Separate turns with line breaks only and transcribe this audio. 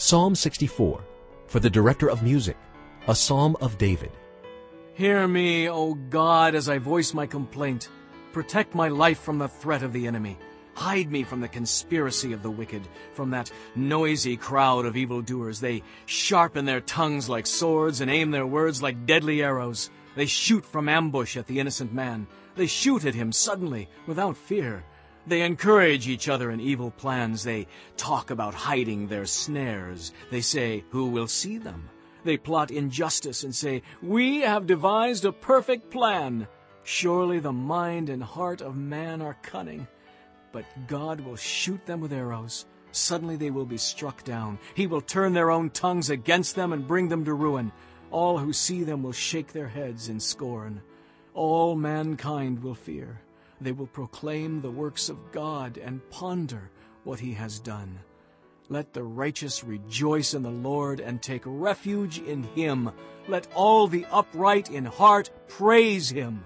Psalm 64, for the director of music, a psalm of David.
Hear me, O God, as I voice my complaint. Protect my life from the threat of the enemy. Hide me from the conspiracy of the wicked, from that noisy crowd of evildoers. They sharpen their tongues like swords and aim their words like deadly arrows. They shoot from ambush at the innocent man. They shoot at him suddenly, without fear. They encourage each other in evil plans. They talk about hiding their snares. They say, Who will see them? They plot injustice and say, We have devised a perfect plan. Surely the mind and heart of man are cunning. But God will shoot them with arrows. Suddenly they will be struck down. He will turn their own tongues against them and bring them to ruin. All who see them will shake their heads in scorn. All mankind will fear. They will proclaim the works of God and ponder what he has done. Let the righteous rejoice in the Lord and take refuge in him. Let all the upright in heart praise him.